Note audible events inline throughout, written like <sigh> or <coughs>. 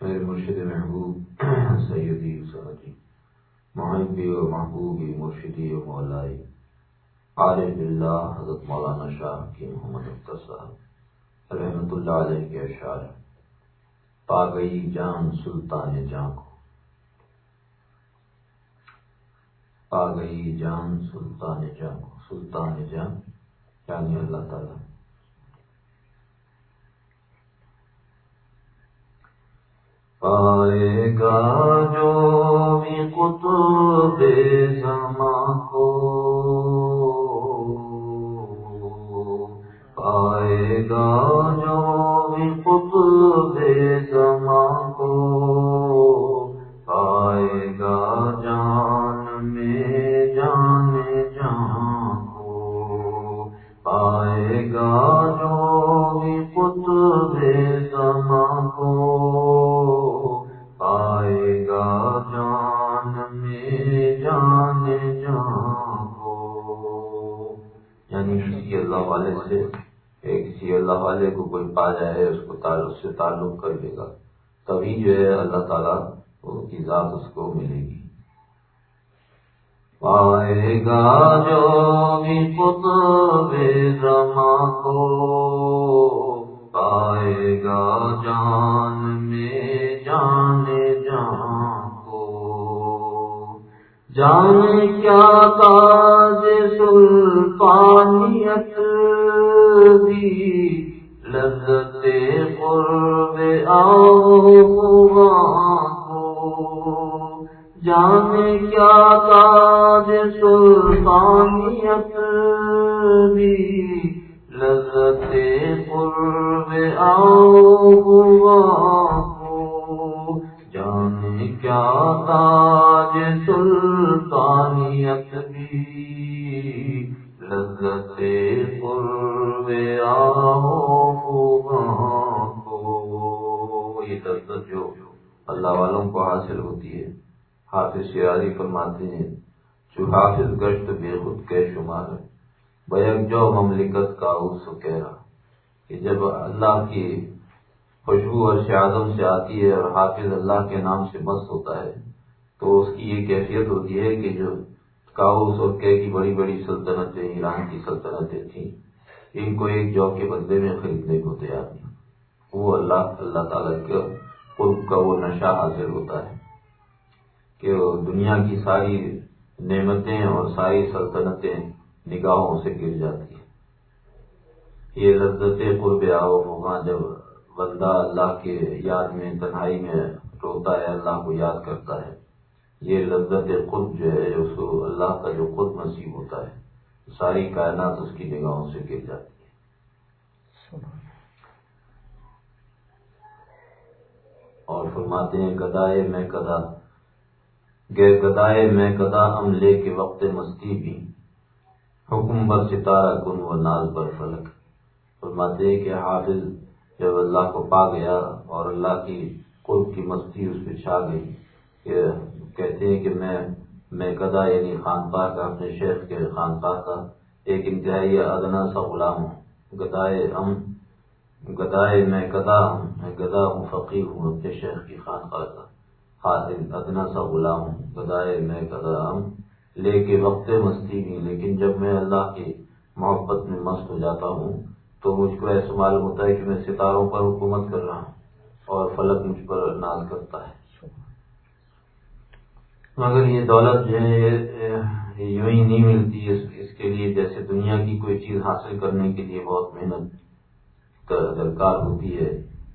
میرے مرشد محبوب، سیدی سعدی محبی و محبوبی مرشدی و مولائی عارف اللہ حضرت مولانا شاہ کی محمد اختر صاحب رحمت اللہ علیہ کے اشعار پا گئی جان سلطان جان کو۔ پا گئی جان سلطان جان کو، سلطان جان۔ یعنی اللہ تعالیٰ۔ پائے گا جو بھی قطب تعلق کر لے گا، تبھی جو ہے اللہ تعالیٰ کی ذات اس کو ملے گی۔ پائے گا جو بھی کو پائے گا جان میں جان جان کو۔ جان کیا تاج سلطانیت دی لذت قرب آؤ جانے کیا تاج سلطانیت بھی لذت قرب آؤ جانے کیا تاج سلطانیت بھی لذت اللہ والوں کو حاصل ہوتی ہے۔ حافظ شیاری فرماتے ہیں، جو حافظ گشت بے خود کے شمار بیک جو مملکت کا سو کہہ کہ جب اللہ کی خوشبو اور شہادم سے آتی ہے اور حافظ اللہ کے نام سے مست ہوتا ہے، تو اس کی یہ کیفیت ہوتی ہے کہ جو کاؤس اور کی بڑی بڑی سلطنتیں، ایران کی سلطنتیں تھیں، ان کو ایک جو کے بدلے میں خریدنے کو تیار نہیں۔ وہ اللہ اللہ تعالیٰ کے قرب کا وہ نشہ حاصل ہوتا ہے کہ دنیا کی ساری نعمتیں اور ساری سلطنتیں نگاہوں سے گر جاتی ہیں۔ یہ لذت قرب آؤ وہاں جب بندہ اللہ کے یاد میں، تنہائی میں روتا ہے، اللہ کو یاد کرتا ہے۔ یہ لذت خود جو ہے، اس کو اللہ کا جو خود نصیب ہوتا ہے، ساری کائنات اس کی نگاہوں سے گر جاتی ہے۔ اور فرماتے ہیں گدائے میں کدا گے گدائے میں کدا عملے کے وقت مستی بھی حکم بر ستارہ کن و ناز بر فلک۔ فرماتے ہیں کہ حافظ جب اللہ کو پا گیا اور اللہ کی قرب کی مستی اس پہ چھا گئی، کہ کہتے ہیں کہ میں میں گدا یعنی خانقاہ کا، اپنے شیخ کے خانقاہ کا ایک انتہائی ادنا سا غلام ہوں۔ گدائے ام گدائے میں گدا ہوں، میں گدا ہوں، فقیر ہوں، اپنے شیخ کی خانقاہ کا خاطر ادنا سا غلام ہوں گدائے میں گدا ہم لے کے وقت مستی بھی لیکن جب میں اللہ کی محبت میں مست ہو جاتا ہوں، تو مجھ کو ایسا معلوم ہوتا ہے کہ میں ستاروں پر حکومت کر رہا ہوں اور فلک مجھ پر ناز کرتا ہے۔ مگر یہ دولت جو ہے یوں ہی نہیں ملتی اس کے لیے جیسے دنیا کی کوئی چیز حاصل کرنے کے لیے بہت محنت درکار ہوتی ہے۔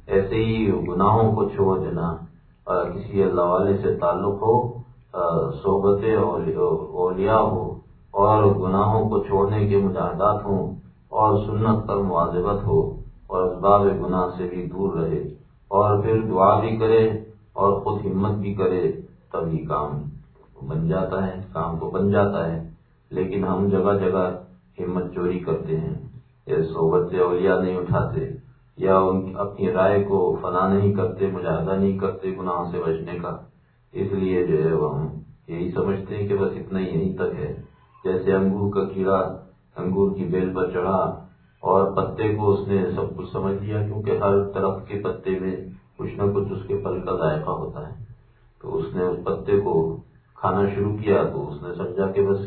ایسے ہی گناہوں کو چھوڑ دینا کسی اللہ والے سے تعلق ہو صحبتیں اولیاء ہو اور گناہوں کو چھوڑنے کے مجاہدات ہوں اور سنت پر معذبت ہو اور اسباب گناہ سے بھی دور رہے اور پھر دعا بھی کرے اور خود ہمت بھی کرے تبھی کام بن جاتا ہے، کام تو بن جاتا ہے، لیکن ہم جگہ جگہ ہمت چوری کرتے ہیں۔ یا صحبت اولیاء نہیں اٹھاتے یا اپنی رائے کو فنا نہیں کرتے، مجاہدہ نہیں کرتے گناہ سے بچنے کا۔ اس لیے جو ہے وہ ہم یہی سمجھتے ہیں کہ بس اتنا ہی یہیں تک ہے۔ جیسے انگور کا کیڑا انگور کی بیل پر چڑھا اور پتے کو اس نے سب کچھ سمجھ لیا، کیونکہ ہر طرف کے پتے میں کچھ نہ کچھ اس کے پھل کا ذائقہ ہوتا ہے۔ تو اس نے اس پتے کو کھانا شروع کیا تو اس نے سمجھا کہ بس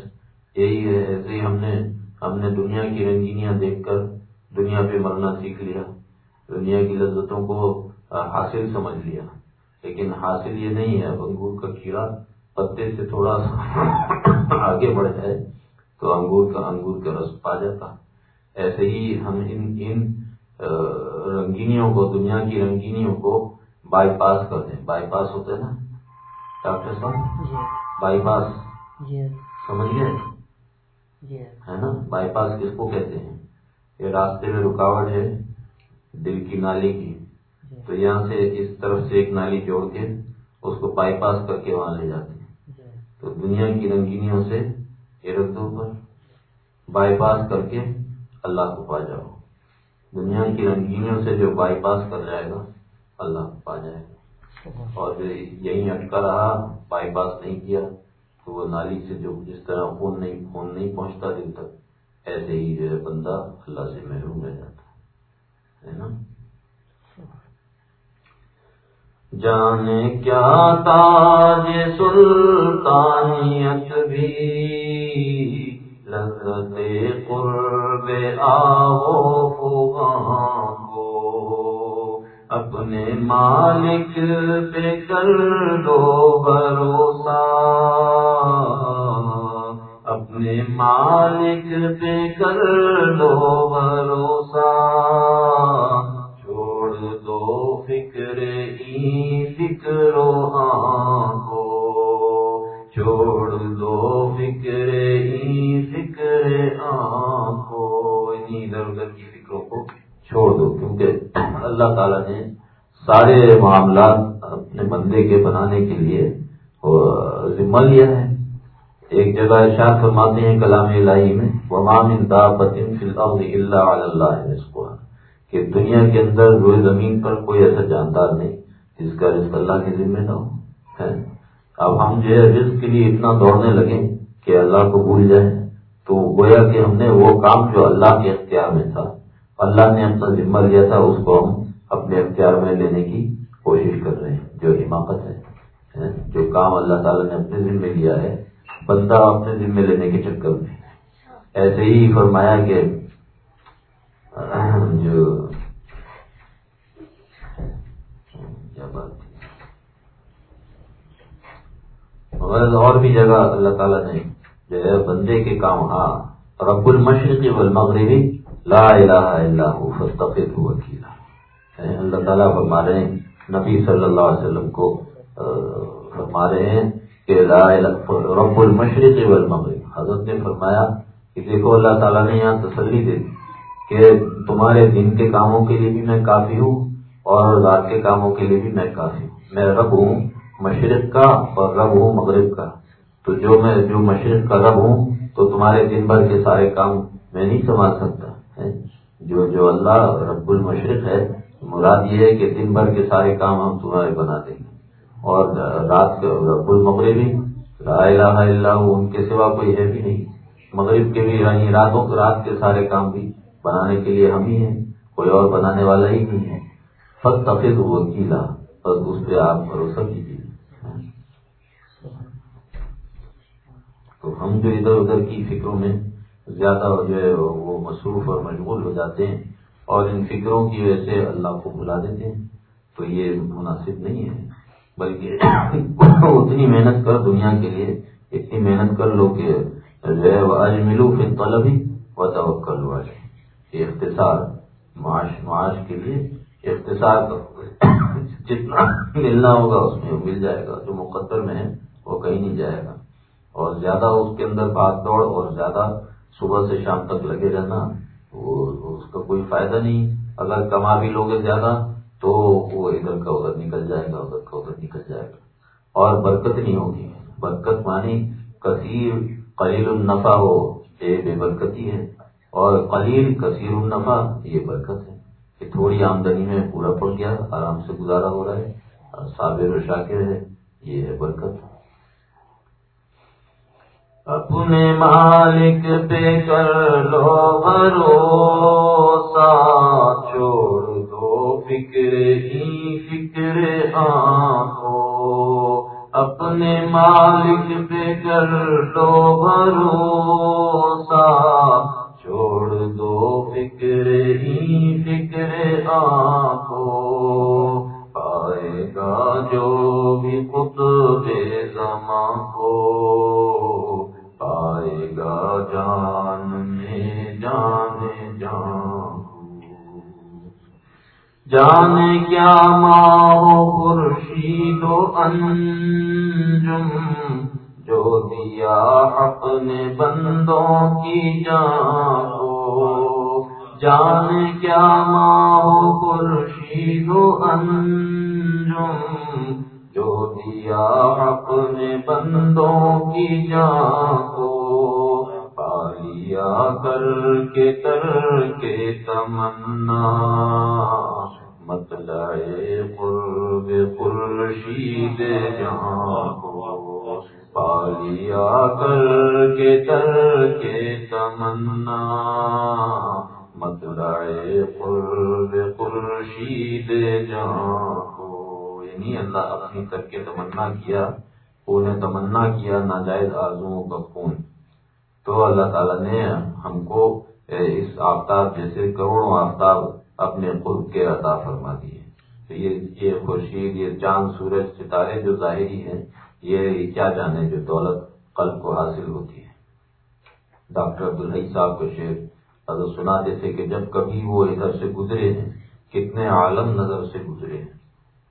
یہی ہے، ایسے ہی ہم نے ہم نے دنیا کی رنگینیاں دیکھ کر دنیا پہ مرنا سیکھ لیا دنیا کی لذتوں کو حاصل سمجھ لیا لیکن حاصل یہ نہیں ہے انگور کا کیڑا پتے سے تھوڑا سا آگے بڑھ جائے تو انگور کا انگور کا رس پا جاتا ایسے ہی ہم ان ان رنگینیوں کو دنیا کی رنگینیوں کو بائی پاس کر دیں بائی پاس ہوتے نا ڈاکٹر صاحب۔ Bypass. سمجھ گئے۔ ہے نا؟ بائی پاس کس کو کہتے ہیں یہ راستے میں رکاوٹ ہے دل کی نالی کی تو یہاں سے اس طرف سے ایک نالی جوڑ کے اس کو بائی پاس کر کے وہاں لے جاتے ہیں تو دنیا کی رنگینیوں سے یہ رکھ دو پر بائی پاس کر کے اللہ کو پا جاؤ دنیا کی رنگینیوں سے جو بائی پاس کر جائے گا اللہ کو پا جائے گا اور یہی اٹکا رہا بائی پاس نہیں کیا تو وہ نالی سے جو جس طرح خون نہیں خون نہیں پہنچتا دل تک، ایسے ہی جو ہے بندہ اللہ سے محروم رہ جاتا ہے۔ نا؟ جانے کیا تاج سلطانیت بھی لذت قرب آو کو اپنے مالک پہ کر دو بھروسہ۔ اپنے مالک پہ کر دو بھروسہ۔ چھوڑ دو فکر ہی فکر آنکھوں سارے معاملات اپنے بندے کے بنانے کے لیے ذمہ لیا ہے۔ ایک جگہ ارشاد فرماتے ہیں کلام الہی میں وہ اللہ اللہ کہ دنیا کے اندر روئے زمین پر کوئی ایسا جاندار نہیں جس کا رزق اللہ کے ذمہ نہ ہو۔ اب ہم جو ہے رزق کے لیے اتنا دوڑنے لگے کہ اللہ کو بھول جائیں، تو گویا کہ ہم نے وہ کام جو اللہ کے اختیار میں تھا، اللہ نے اپنا ذمہ لیا تھا، اس کو ہم اختیار میں لینے کی کوشش کر رہے ہیں، جو حماقت ہے جو کام اللہ تعالیٰ نے اپنے ذمے لیا ہے، بندہ اپنے ذمے لینے کے چکر میں ایسے ہی فرمایا کہ جو غرض اور بھی جگہ اللہ تعالیٰ نے جو ہے، بندے کے کام ہاں رب المشرقی والمغربی، لا الہ الا هو فاستقد وکیلا یعنی اللہ تعالیٰ فرما رہے ہیں، نبی صلی اللہ علیہ وسلم کو فرما رہے ہیں کہ لا رب المشرق والمغرب۔ حضرت نے فرمایا کہ دیکھو اللہ تعالیٰ نے یہاں تسلی دے دی کہ تمہارے دن کے کاموں کے لیے بھی میں کافی ہوں اور رات کے کاموں کے لیے بھی میں کافی ہوں۔ میں رب ہوں مشرق کا اور رب ہوں مغرب کا۔ تو جو میں جو مشرق کا رب ہوں تو تمہارے دن بھر کے سارے کام میں نہیں سنبھال سکتا۔ جو جو اللہ رب المشرق ہے مراد یہ ہے کہ دن بھر کے سارے کام ہم تمہارے بنا دیں گے۔ اور رات کے رب المغربی لا الہ الا اللہ ان کے سوا کوئی ہے بھی نہیں۔ مغرب کے بھی یعنی راتوں رات کے سارے کام بھی بنانے کے لیے ہم ہی ہیں، کوئی اور بنانے والا ہی نہیں ہے۔ فت تفظ وکیلا، بس اس پہ آپ بھروسہ کیجیے۔ تو ہم جو ادھر ادھر کی فکروں میں زیادہ جو ہے وہ مصروف اور مشغول ہو جاتے ہیں اور ان فکروں کی وجہ سے اللہ کو بلا دیتے ہیں۔ تو یہ مناسب نہیں ہے۔ بلکہ <coughs> اتنی محنت کر دنیا کے لیے، اتنی محنت کر لو کہ جو ہے آج ملو پھر طلب ہی و توقع لو یہ اختصار معاش معاش کے لیے اختصار جتنا ملنا ہوگا اس میں مل جائے گا۔ جو مقدر میں ہے وہ کہیں نہیں جائے گا۔ اور زیادہ اس کے اندر بھاگ دوڑ اور زیادہ صبح سے شام تک لگے رہنا وہ اس کا کوئی فائدہ نہیں۔ اگر کما بھی لوگے زیادہ تو وہ ادھر کا ادھر نکل جائے گا، ادھر کا ادھر نکل جائے گا۔ اور برکت نہیں ہوگی۔ برکت مانی کثیر، قلیل النفع ہو، یہ بے برکتی ہے۔ اور قلیل، کثیر النفع، یہ برکت ہے۔ کہ تھوڑی آمدنی میں پورا پڑ گیا، آرام سے گزارا ہو رہا ہے صابر و شاکر ہے، یہ ہے برکت۔ اپنے مالک پہ کر لو بھروسہ، چھوڑ دو فکر ہی فکر آنکھوں۔ اپنے مالک پہ کر لو بھروسہ، چھوڑ دو فکر ہی فکر آنکھوں۔ پائے گا جو بھی خود زماں کو۔ پائے گا جان میں جان جان جانے کیا ماں خورشید و انجم جو دیا اپنے بندوں کی جان کو جانے کیا ماں خورشید و انجم جو دیا اپنے بندوں کی جان کو کر کے تر کے تمنا متلائے قرب خورشید جہاں کو پالیا کر کے تر کے تمنا متلائے قرب خورشید جہاں کو یعنی اللہ اپنی کر کے تمنا کیا انہیں تمنا کیا، ناجائز آزوں کا خون۔ تو اللہ تعالیٰ نے ہم کو اس آفتاب جیسے کروڑوں آفتاب اپنے خود کے عطا فرما دیے۔ تو یہ خورشید، یہ چاند، سورج، ستارے جو ظاہری ہیں، یہ کیا جانے جو دولت قلب کو حاصل ہوتی ہے۔ ڈاکٹر عبدالحی صاحب کو شعر اگر سنا دیتے کہ جب کبھی وہ ادھر سے گزرے ہیں، کتنے عالم نظر سے گزرے ہیں۔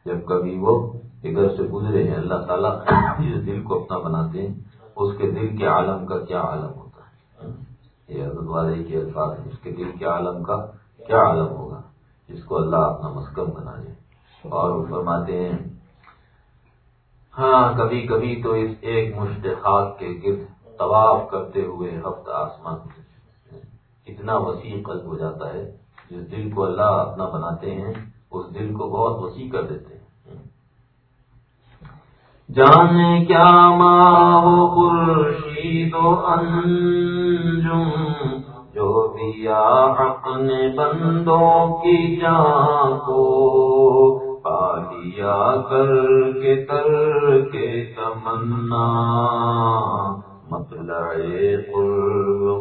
جب کبھی وہ ادھر سے گزرے ہیں، اللہ تعالیٰ جس دل کو اپنا بناتے ہیں، اس کے دل کے عالم کا کیا عالم ہوتا ہے۔ یہ حضرت والے کے الفاظ ہیں، اس کے دل کے عالم کا کیا عالم ہوگا؟ جس کو اللہ اپنا مسکم بنا لے اور وہ فرماتے ہیں ہاں کبھی کبھی تو اس ایک خاک کے گرد طواف کرتے ہوئے ہفتہ آسمان اتنا وسیع قلب ہو جاتا ہے۔ جس دل کو اللہ اپنا بناتے ہیں، اس دل کو بہت وسیع کر دیتے ہیں۔ جانے کیا ماں خورشید و انجم، جو دیا اپنے بندوں کی جان کو پالیا کر کے کر کے تمنا۔ مطلع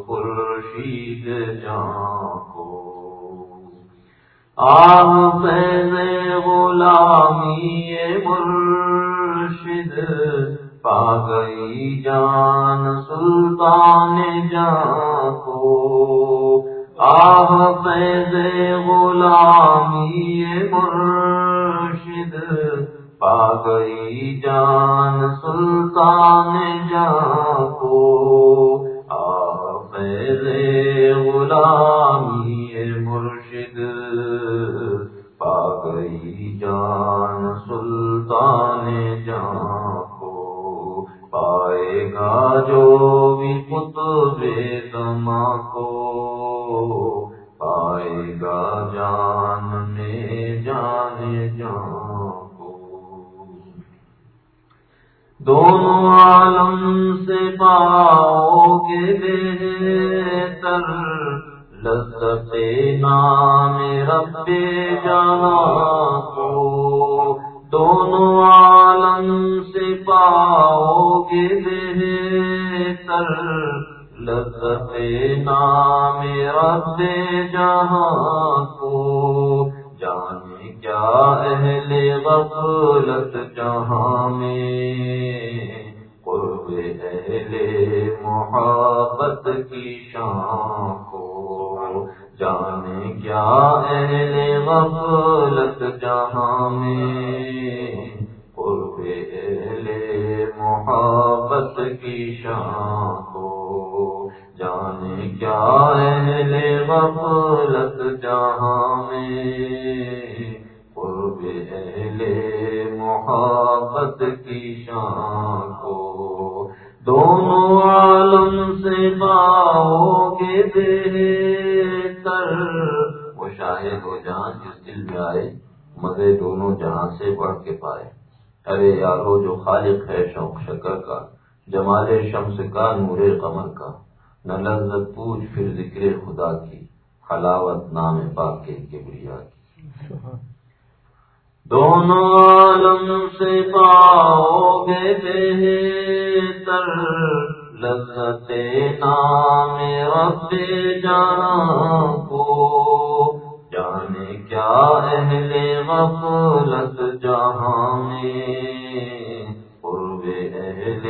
خورشید جان کو آم فیض غلامی مرشد پا گئی جان، سلطان جان کو آہ فیض غلامی مرشد پا گئی جان، سلطان جان کو آہ فیض غلامی جو بھی قطب دما کو پائے گا جان میں جان جان کو دونوں عالم سے پاؤ گے بہتر لذت نام رب جہاں کو دونوں عالم سے پاؤ گے بہتر لذت نام رب جہاں کو، جانے کیا اہل غفلت جہاں میں۔ قرب اہل محبت کی شان کو، جانے کیا اہل غفلت جہاں میں۔ محبت کی شان کو جانے کیا اہل غفلت جہاں میں۔ قرب اہل محبت کی شان کو دونوں عالم سے پاؤ گے بہتر۔ وہ شاہد ہو جہاں جس دل میں آئے مزے دونوں جہاں سے بڑھ کے پائے۔ ارے یارو جو خالق ہے شوق شکر کا جمال شمس کا نور قمر کا۔ نہ لذت پوچھ پھر ذکر خدا کی۔ حلاوت نام پاک کے کبریا کی۔ دونوں عالم سے پاؤ گے بہتر۔ لذت نام رب جانا کو۔ کیا اہل غفلت جہاں میں، قرب اہل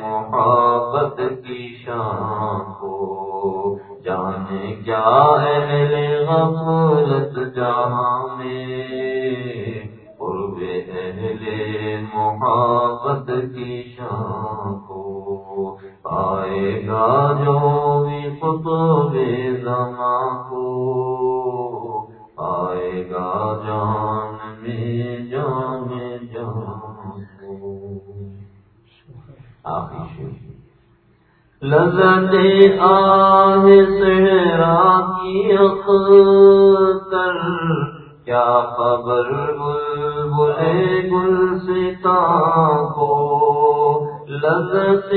محبت کی شان کو۔ جانے کیا اہل غفلت جہاں میں، قرب اہل محبت کی شان کو۔ آئے گا جو بھی خطب زمان کو آئے گا جان میں جان جان آخری لذت آہ سہرا کی اختر۔ کیا خبر بل گل ستا کو؟ لذت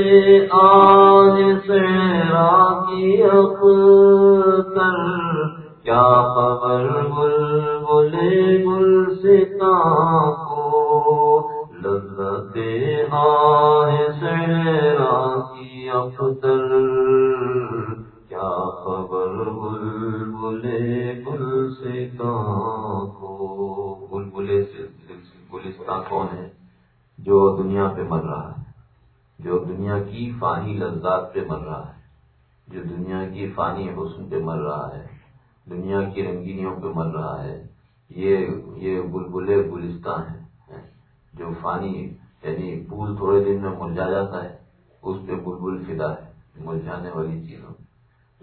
آج سہرا کی اختر۔ کیا خبر بل بولے گل ستا کو لذت آج سہرا کی اختر۔ کیا خبر بل بولے گل ستا کو بل بلے گلستان کون ہے جو دنیا پہ مر رہا ہے، جو دنیا کی فانی لذات پہ مر رہا ہے، جو دنیا کی فانی حسن پہ مر رہا ہے۔ دنیا کی رنگینیوں پہ مر رہا ہے۔ یہ یہ بلبلے گلستان ہے جو فانی یعنی پھول تھوڑے دن میں مرجا جاتا ہے، اس پہ بلبل فدا ہے مرجانے والی چیزوں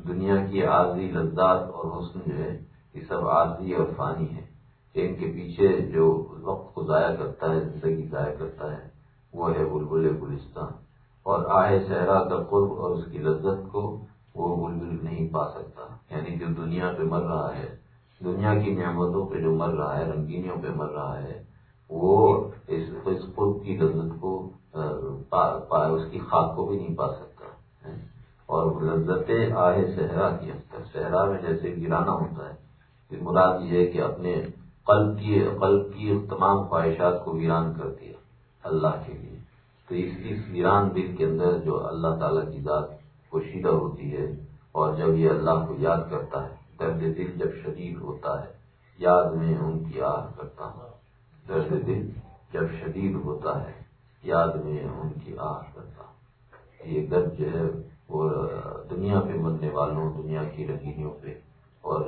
دنیا کی عارضی لذات اور حسن جو ہے، یہ سب عارضی اور فانی ہے ان کے پیچھے جو وقت کو ضائع کرتا ہے، زندگی ضائع کرتا ہے، وہ ہے بلبل گلستان۔ اور آئے صحرا کا قرب اور اس کی لذت کو وہ بلبل نہیں پا سکتا۔ یعنی جو دنیا پہ مر رہا ہے، دنیا کی نعمتوں پہ جو مر رہا ہے، رنگینیوں پہ مر رہا ہے، وہ اس قرب کی لذت کو اس کی خاک کو بھی نہیں پا سکتا۔ اور لذت آئے صحرا کی اختر صحرا میں جیسے گرانا ہوتا ہے، پھر مراد یہ ہے کہ اپنے قلب کی قلب کی تمام خواہشات کو ویران کر دیا اللہ کے لیے۔ تو اس اس ویران دل کے اندر جو اللہ تعالیٰ کی ذات پوشیدہ ہوتی ہے اور جب یہ اللہ کو یاد کرتا ہے درد دل جب شدید ہوتا ہے یاد میں ان کی آہ کرتا ہوں۔ درد دل جب شدید ہوتا ہے یاد میں ان کی آہ کرتا ہوں۔ یہ درد جو ہے وہ دنیا پہ مرنے والوں دنیا کی رنگینیوں پہ اور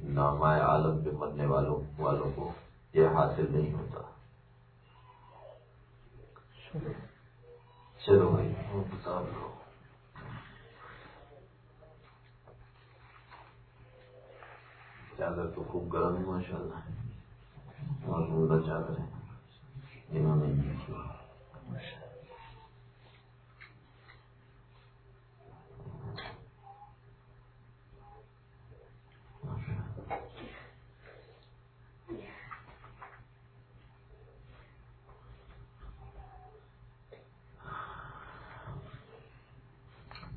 نامائے عالم پہ مرنے والوں والوں کو یہ حاصل نہیں ہوتا۔ چلو بھائی کتاب لو چادر تو خوب گرم ہے ماشاء اللہ اور مردہ چادر ہے۔ انہوں نے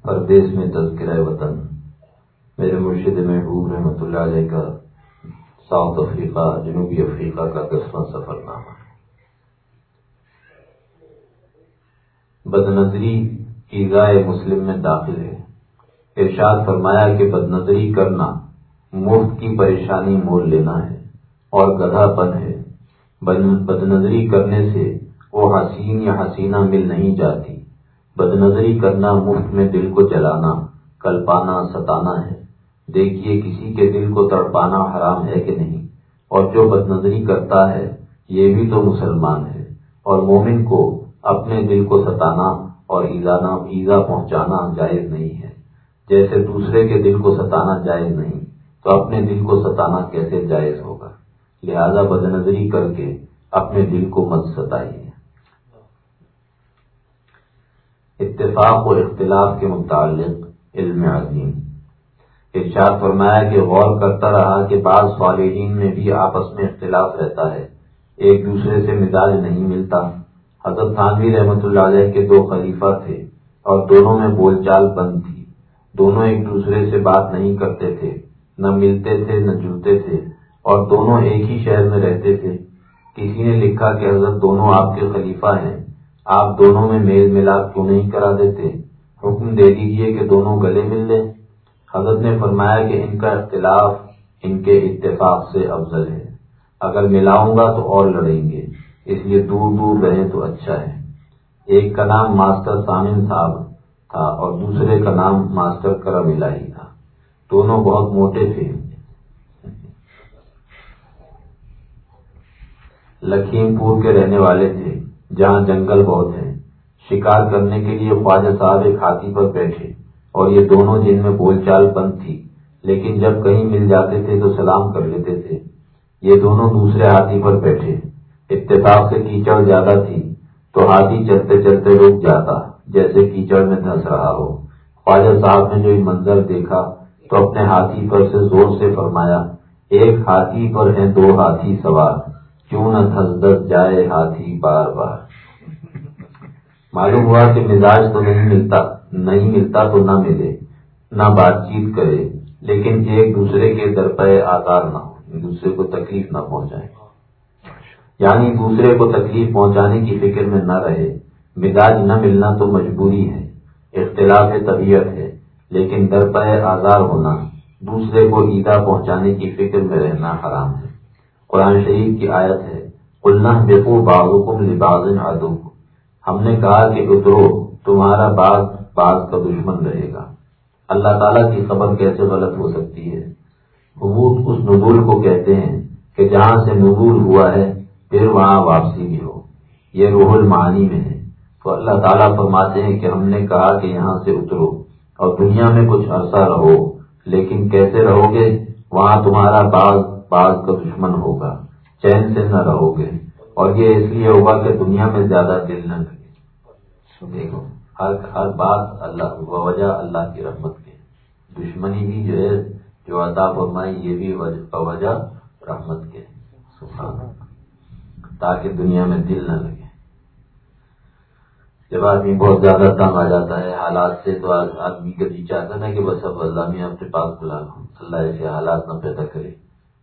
پردیس میں تذکرہ وطن۔ میرے مرشد محبوب رحمۃ اللہ علیہ کا ساؤتھ افریقہ، جنوبی افریقہ کا دسواں سفر نامہ بد نظری کی رائے مسلم میں داخل ہے۔ ارشاد فرمایا کہ بد نظری کرنا، مفت کی پریشانی مول لینا ہے اور گدھا پن ہے۔ بد نظری کرنے سے وہ حسین یا حسینہ مل نہیں جاتی۔ بد نظری کرنا مفت میں دل کو جلانا، کلپانا، ستانا ہے۔ دیکھیے کسی کے دل کو تڑپانا حرام ہے کہ نہیں۔ اور جو بد نظری کرتا ہے، یہ بھی تو مسلمان ہے۔ اور مومن کو اپنے دل کو ستانا اور ایزانا، ایزا پہنچانا جائز نہیں ہے۔ جیسے دوسرے کے دل کو ستانا جائز نہیں، تو اپنے دل کو ستانا کیسے جائز ہوگا؟ لہذا بد نظری کر کے اپنے دل کو مت ستائیے۔ اتفاق و اختلاف کے متعلق علم عظیم۔ ارشاد فرمایا کہ غور کرتا رہا کہ بعض صالحین میں بھی آپس میں اختلاف رہتا ہے، ایک دوسرے سے مزاج نہیں ملتا۔ حضرت تھانوی رحمۃ اللہ علیہ کے دو خلیفہ تھے اور دونوں میں بول چال بند تھی۔ دونوں ایک دوسرے سے بات نہیں کرتے تھے، نہ ملتے تھے، نہ جلتے تھے، اور دونوں ایک ہی شہر میں رہتے تھے۔ کسی نے لکھا کہ حضرت دونوں آپ کے خلیفہ ہیں، آپ دونوں میں میل ملاپ کیوں نہیں کرا دیتے؟ حکم دے دیجیے کہ دونوں گلے مل لیں حضرت نے فرمایا کہ ان کا اختلاف ان کے اتفاق سے افضل ہے۔ اگر ملاؤں گا تو اور لڑیں گے، اس لیے دور دور رہیں تو اچھا ہے۔ ایک کا نام ماسٹر سامن صاحب تھا اور دوسرے کا نام ماسٹر کرم الہی تھا۔ دونوں بہت موٹے تھے۔ لکھیم پور کے رہنے والے تھے۔ جہاں جنگل بہت ہیں۔ شکار کرنے کے لیے خواجہ صاحب ایک ہاتھی پر بیٹھے۔ اور یہ دونوں جن میں بول چال بند تھی، لیکن جب کہیں مل جاتے تھے تو سلام کر لیتے تھے۔ یہ دونوں دوسرے ہاتھی پر بیٹھے۔ اتفاق سے کیچڑ زیادہ تھی، تو ہاتھی چلتے چلتے رک جاتا، جیسے کیچڑ میں دھس رہا ہو۔ خواجہ صاحب نے جو یہ منظر دیکھا، تو اپنے ہاتھی پر سے زور سے فرمایا، ایک ہاتھی پر ہیں دو ہاتھی سوار، کیوں نہ دھس دھس جائے ہاتھی بار بار؟ معلوم ہوا کہ مزاج تو نہیں ملتا۔ نہیں ملتا تو نہ ملے، نہ بات چیت کرے، لیکن ایک دوسرے کے درپے آکار نہ ہو دوسرے کو تکلیف نہ پہنچائے۔ یعنی دوسرے کو تکلیف پہنچانے کی فکر میں نہ رہے، مزاج نہ ملنا تو مجبوری ہے، اختلاف طبیعت ہے، لیکن درپے آزار ہونا، دوسرے کو عیدا پہنچانے کی فکر میں رہنا حرام ہے۔ قرآن شریف کی آیت ہے بےکو بازوکم لباز ادو ہم نے کہا کہ اترو، تمہارا باغ باغ کا دشمن رہے گا۔ اللہ تعالیٰ کی خبر کیسے غلط ہو سکتی ہے؟ حبوط اس نبول کو کہتے ہیں کہ جہاں سے نبول ہوا ہے، پھر وہاں واپسی بھی ہو۔ یہ روح المعانی میں ہے۔ تو اللہ تعالیٰ فرماتے ہیں کہ ہم نے کہا کہ یہاں سے اترو اور دنیا میں کچھ عرصہ رہو، لیکن کیسے رہو گے وہاں تمہارا باغ باغ کا دشمن ہوگا۔ چین سے نہ رہو گے اور یہ اس لیے ہوگا کہ دنیا میں زیادہ دل نہ لگے۔ دیکھو۔ ہر ہر بات اللہ وجہ اللہ کی رحمت کے دشمنی بھی جو ہے، جو عطا فرمائی، یہ بھی وجہ رحمت کے تاکہ دنیا میں دل نہ لگے۔ جب آدمی بہت زیادہ تنگ آ جاتا ہے، حالات سے تو آدمی کبھی چاہتا نا کہ بس اب اللہ میں اپنے پاس بلا لوں۔ اللہ ایسے حالات نہ پیدا کرے۔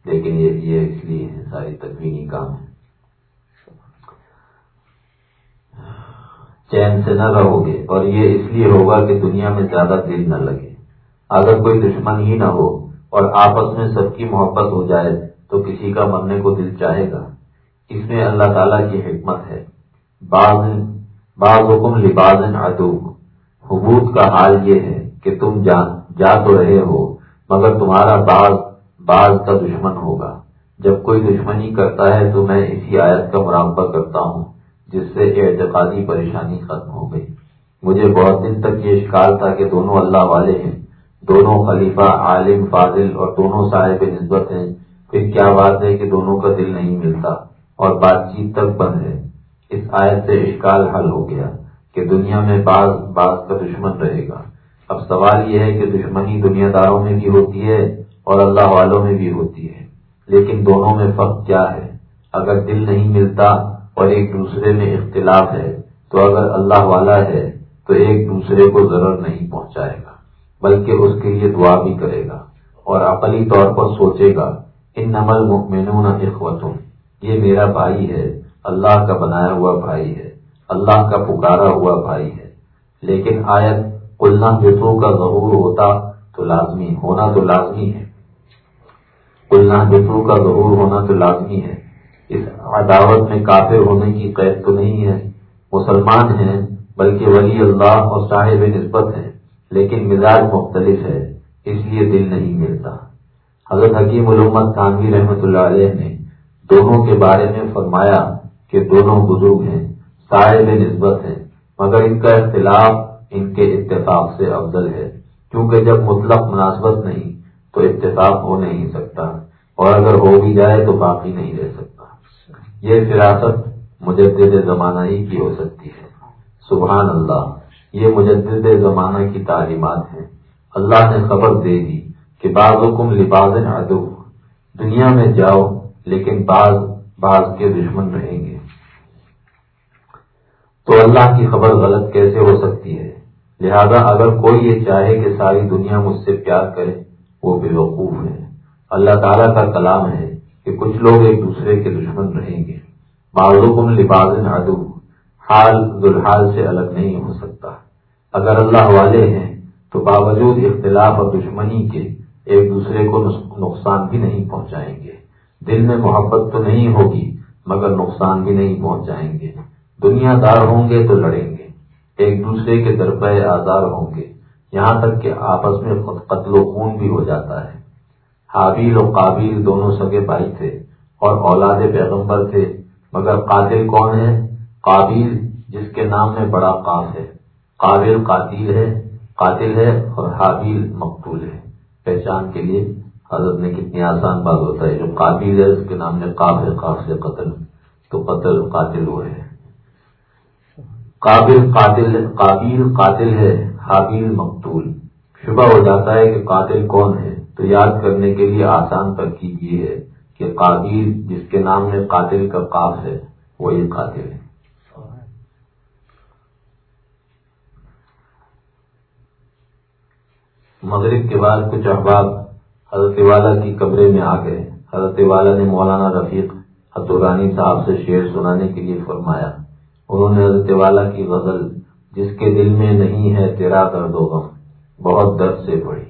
لیکن یہ یہ اس لیے ساری تکوینی کام ہے۔ چین سے نہ رہو گے، اور یہ اس لیے ہوگا کہ دنیا میں زیادہ دل نہ لگے۔ اگر کوئی دشمن ہی نہ ہو اور آپس میں سب کی محبت ہو جائے، تو کسی کا مرنے کو دل چاہے گا۔ اس میں اللہ تعالیٰ کی حکمت ہے۔ بعض بعض حکم لباس ادو حبوط کا حال یہ ہے کہ تم جا تو رہے ہو، مگر تمہارا بعض بعض کا دشمن ہوگا۔ جب کوئی دشمنی کرتا ہے، تو میں اسی آیت کا مراقبہ کرتا ہوں۔ جس سے اعتقادی پریشانی ختم ہو گئی۔ مجھے بہت دن تک یہ شکار تھا کہ دونوں اللہ والے ہیں۔ دونوں خلیفہ، عالم، فاضل اور دونوں صاحب نسبت ہیں۔ پھر کیا بات ہے کہ دونوں کا دل نہیں ملتا اور بات چیت تک بند ہے۔ اس آیت سے اشکال حل ہو گیا کہ دنیا میں بعض بعض کا دشمن رہے گا۔ اب سوال یہ ہے کہ دشمنی دنیا داروں میں بھی ہوتی ہے اور اللہ والوں میں بھی ہوتی ہے۔ لیکن دونوں میں فرق کیا ہے؟ اگر دل نہیں ملتا اور ایک دوسرے میں اختلاف ہے، تو اگر اللہ والا ہے، تو ایک دوسرے کو ضرور نہیں پہنچائے گا، بلکہ اس کے لیے دعا بھی کرے گا۔ اور عقلی طور پر سوچے گا ان نمل مکمنون اخوتوں یہ میرا بھائی ہے، اللہ کا بنایا ہوا بھائی ہے، اللہ کا پکارا ہوا بھائی ہے۔ لیکن آیت کلنا بتو کا ظہور ہوتا تو لازمی، ہونا تو لازمی ہے۔ کلنا بتو کا ظہور ہونا تو لازمی ہے۔ اس عداوت میں کافر ہونے کی قید تو نہیں ہے، مسلمان ہیں، بلکہ ولی اللہ اور صاحب نسبت ہیں، لیکن مزاج مختلف ہے، اس لیے دل نہیں ملتا۔ حضرت حکیم علومت خانوی رحمۃ اللہ علیہ نے دونوں کے بارے میں فرمایا کہ دونوں بزرگ ہیں، صاحب نسبت ہیں، مگر ان کا اختلاف ان کے اتفاق سے افضل ہے۔ کیونکہ جب مطلق مناسبت نہیں، تو اتفاق ہو نہیں سکتا، اور اگر ہو بھی جائے تو باقی نہیں رہ سکتا۔ یہ فراست مجدد زمانہ ہی کی ہو سکتی ہے۔ سبحان اللہ، یہ مجدد زمانہ کی تعلیمات ہیں۔ اللہ نے خبر دے دی کہ بعض حکم لباس ادب دنیا میں جاؤ لیکن بعض بعض کے دشمن رہیں گے۔ تو اللہ کی خبر غلط کیسے ہو سکتی ہے؟ لہذا اگر کوئی یہ چاہے کہ ساری دنیا مجھ سے پیار کرے، وہ بے وقوف ہے۔ اللہ تعالیٰ کا کلام ہے کہ کچھ لوگ ایک دوسرے کے دشمن رہیں گے۔ معلوم لباس ادو حال ذلحال سے الگ نہیں ہو سکتا۔ اگر اللہ والے ہیں تو باوجود اختلاف اور دشمنی کے ایک دوسرے کو نقصان بھی نہیں پہنچائیں گے۔ دل میں محبت تو نہیں ہوگی، مگر نقصان بھی نہیں پہنچائیں گے۔ دنیا دار ہوں گے تو لڑیں گے۔ ایک دوسرے کے درپے آزار ہوں گے۔ یہاں تک کہ آپس میں قتل و خون بھی ہو جاتا ہے۔ حابیل و قابیل دونوں سگے بھائی تھے اور اولاد پیغمبر تھے، مگر قاتل کون ہے؟ قابیل، جس کے نام میں بڑا قاف ہے۔ قابل قاتل ہے قاتل ہے اور حابیل مقتول ہے۔ پہچان کے لیے حضرت نے کتنی آسان بات ہوتا ہے جو قابل ہے، اس کے نام میں قاب ہے، قاف سے قتل، تو قتل قاتل ہوئے ہیں۔ قابل قاتل قابل قاتل ہے، حابیل مقتول۔ شبہ ہو جاتا ہے کہ قاتل کون ہے۔ تو یاد کرنے کے لیے آسان ترکیب یہ ہے کہ قابل جس کے نام میں قاتل کا قاف ہے وہی قاتل ہے۔ مغرب کے بعد کچھ احباب حضرت والا کی کمرے میں آ گئے۔ حضرت والا نے مولانا رفیق حتورانی صاحب سے شعر سنانے کے لیے فرمایا، انہوں نے حضرت والا کی غزل، جس کے دل میں نہیں ہے تیرا درد و غم، بہت درد سے پڑھی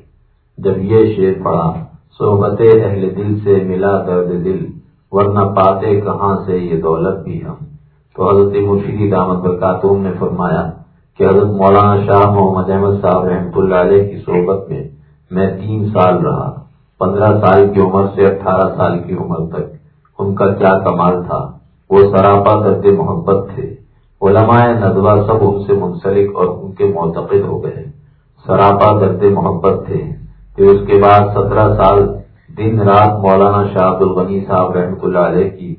جب یہ شعر پڑھا، صحبت اہل دل سے ملا درد دل، ورنہ پاتے کہاں سے یہ دولت بھی ہم؟ تو حضرت مرشیدی دامت برکاتوم نے فرمایا کہ حضرت مولانا شاہ محمد احمد صاحب رحمۃ اللہ علیہ کی صحبت میں میں تین سال رہا۔ پندرہ سال کی عمر سے اٹھارہ سال کی عمر تک ان کا کیا کمال تھا؟ وہ سراپا درد محبت تھے۔ علماء ندوہ سب ان سے منسلک اور ان کے معتقد ہو گئے۔ سراپا درد محبت تھے۔ پھر اس کے بعد سترہ سال دن رات مولانا شاہ عبد الغنی صاحب رحمۃ اللہ علیہ کی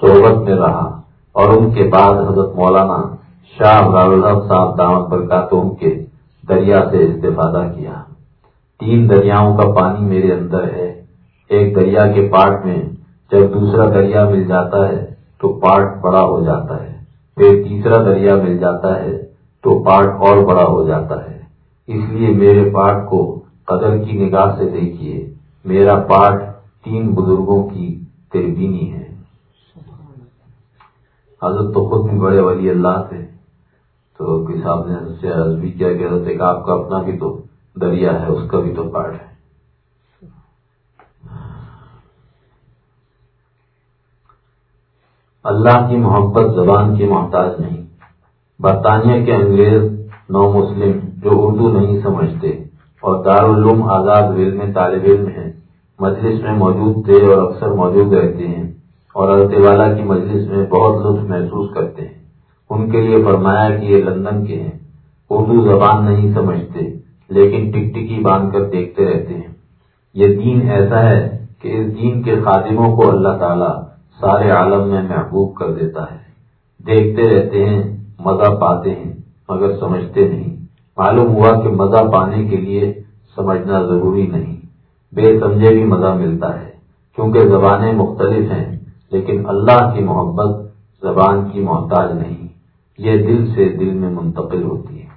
صحبت میں رہا اور ان کے بعد حضرت مولانا شاہ صاحب دامت برکاتوں کے دریا سے استفادہ کیا۔ تین دریاؤں کا پانی میرے اندر ہے۔ ایک دریا کے پارٹ میں جب دوسرا دریا مل جاتا ہے تو پارٹ بڑا ہو جاتا ہے۔ پھر تیسرا دریا مل جاتا ہے تو پارٹ اور بڑا ہو جاتا ہے۔ اس لیے میرے پارٹ کو قدر کی نگاہ سے دیکھیے، میرا پارٹ تین بزرگوں کی تربینی ہے۔ حضرت تو خود بھی بڑے ولی اللہ تھے۔ تو کسی صاحب نے سے عرض بھی کیا کہ حضرت آپ کا اپنا بھی تو دریا ہے، اس کا بھی تو پارٹ ہے۔ اللہ کی محبت زبان کی محتاج نہیں۔ برطانیہ کے انگریز نو مسلم جو اردو نہیں سمجھتے اور دارالعلوم آزاد ویل میں طالب علم ہیں۔ مجلس میں موجود تھے اور اکثر موجود رہتے ہیں اور الطے والا کی مجلس میں بہت لطف محسوس کرتے ہیں۔ ان کے لیے فرمایا کہ یہ لندن کے ہیں۔ اردو زبان نہیں سمجھتے، لیکن ٹک ٹکی باندھ کر دیکھتے رہتے ہیں۔ یہ دین ایسا ہے کہ اس دین کے خادموں کو اللہ تعالیٰ سارے عالم میں محبوب کر دیتا ہے۔ دیکھتے رہتے ہیں، مزہ پاتے ہیں، مگر سمجھتے نہیں۔ معلوم ہوا کہ مزہ پانے کے لیے سمجھنا ضروری نہیں۔ بے سمجھے بھی مزہ ملتا ہے، کیونکہ زبانیں مختلف ہیں، لیکن اللہ کی محبت زبان کی محتاج نہیں۔ یہ دل سے دل میں منتقل ہوتی ہے۔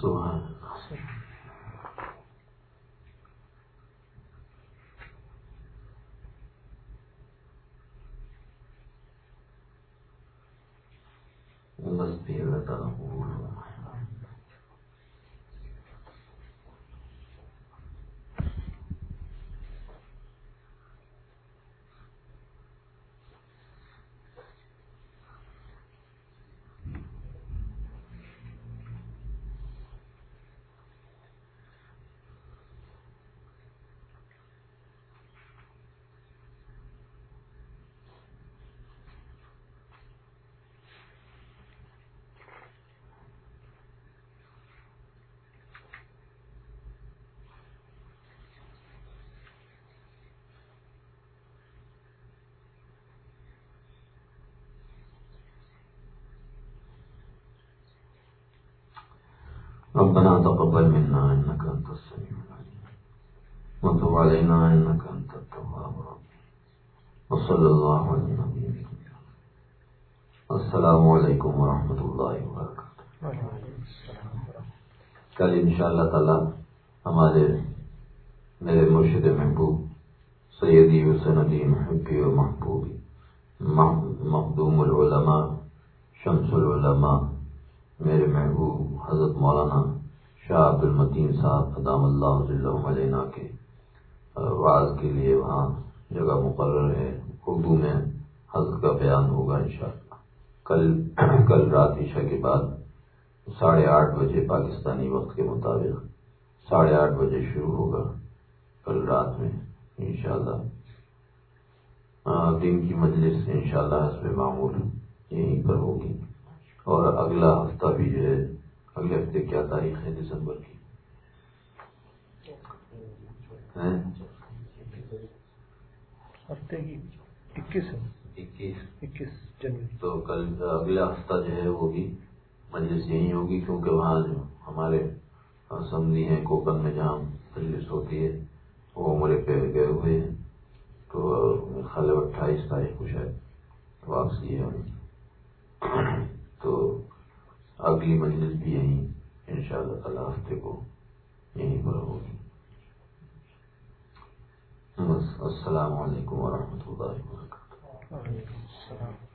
سبحان اللہ تعالیٰ ربنا تقبل منا انك انت السميع العليم. وتب علينا انك انت التواب الرحيم. وصلى الله على النبي السلام علیکم ورحمۃ اللہ وبرکاتہ کل ان شاء اللہ تعالی ہمارے میرے مرشد محبوب، سیدی وسندی محبی و محبوبی مخدوم العلماء، شمس العلماء میرے محبوب حضرت مولانا شاہ عبد المدین صاحب ادام اللہ علیہ کے بعض کے لیے وہاں جگہ مقرر ہے، اردو میں حضرت کا بیان ہوگا انشاءاللہ۔ کل کل رات عشاء کے بعد ساڑھے آٹھ بجے پاکستانی وقت کے مطابق ساڑھے آٹھ بجے شروع ہوگا کل رات میں انشاءاللہ۔ دن کی مجلس انشاءاللہ اس میں معمول یہیں پر ہوگی۔ اور اگلا ہفتہ بھی جو ہے اگلے ہفتے کیا تاریخ ہے دسمبر کی؟ ہفتے کی اکیس اکیس۔ اکیس جنوری۔ تو کل اگلا ہفتہ جو ہے وہ بھی مجلس یہی ہوگی کیونکہ وہاں جو ہمارے سمندی ہیں کوکن میں جہاں مجلس ہوتی ہے وہ عمرے پہ گئے ہوئے ہیں۔ تو خال اٹھائیس تاریخ کو شاید واپسی ہے۔ تو اگلی مجلس بھی یہیں ان شاء اللہ تعالی ہفتے کو یہیں پر ہوگی۔ السلام علیکم ورحمۃ اللہ وبرکاتہ۔